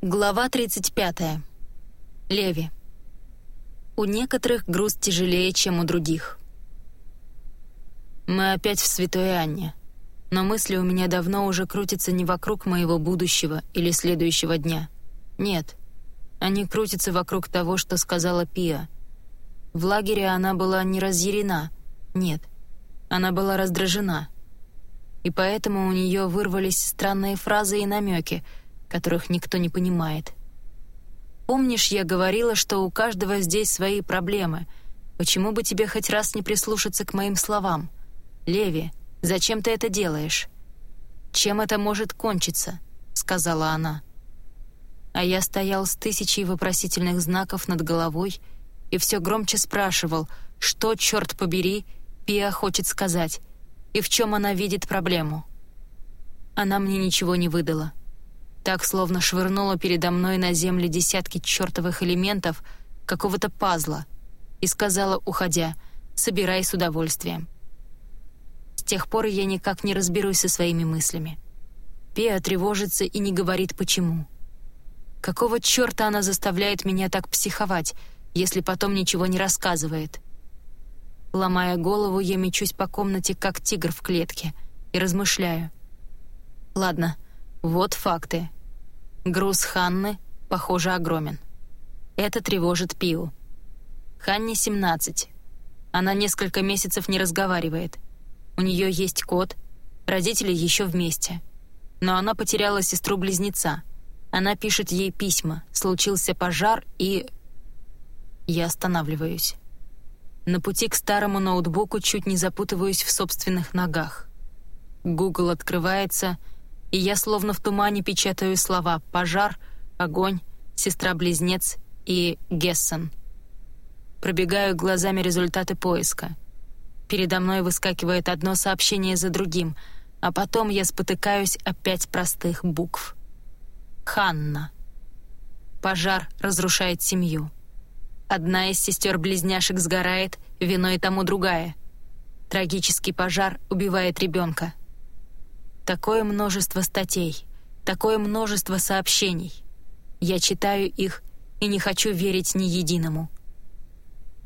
Глава 35. Леви. У некоторых груз тяжелее, чем у других. Мы опять в Святой Анне, но мысли у меня давно уже крутятся не вокруг моего будущего или следующего дня. Нет, они крутятся вокруг того, что сказала Пия. В лагере она была не разъярена, нет, она была раздражена. И поэтому у нее вырвались странные фразы и намеки — которых никто не понимает. Помнишь, я говорила, что у каждого здесь свои проблемы. Почему бы тебе хоть раз не прислушаться к моим словам? Леви, зачем ты это делаешь? Чем это может кончиться? сказала она. А я стоял с тысячей вопросительных знаков над головой и все громче спрашивал, что, черт побери, Пиа хочет сказать, и в чем она видит проблему. Она мне ничего не выдала так словно швырнула передо мной на землю десятки чертовых элементов какого-то пазла и сказала, уходя, «Собирай с удовольствием». С тех пор я никак не разберусь со своими мыслями. Пеа тревожится и не говорит, почему. Какого черта она заставляет меня так психовать, если потом ничего не рассказывает? Ломая голову, я мечусь по комнате, как тигр в клетке, и размышляю. Ладно, вот факты. Груз Ханны, похоже, огромен. Это тревожит Пиу. Ханне 17. Она несколько месяцев не разговаривает. У нее есть кот, родители еще вместе. Но она потеряла сестру-близнеца. Она пишет ей письма, случился пожар и... Я останавливаюсь. На пути к старому ноутбуку чуть не запутываюсь в собственных ногах. Google открывается, и я словно в тумане печатаю слова «пожар», «огонь», «сестра-близнец» и «Гессен». Пробегаю глазами результаты поиска. Передо мной выскакивает одно сообщение за другим, а потом я спотыкаюсь о пять простых букв. Ханна. Пожар разрушает семью. Одна из сестер-близняшек сгорает, виной тому другая. Трагический пожар убивает ребенка. Такое множество статей, такое множество сообщений. Я читаю их и не хочу верить ни единому.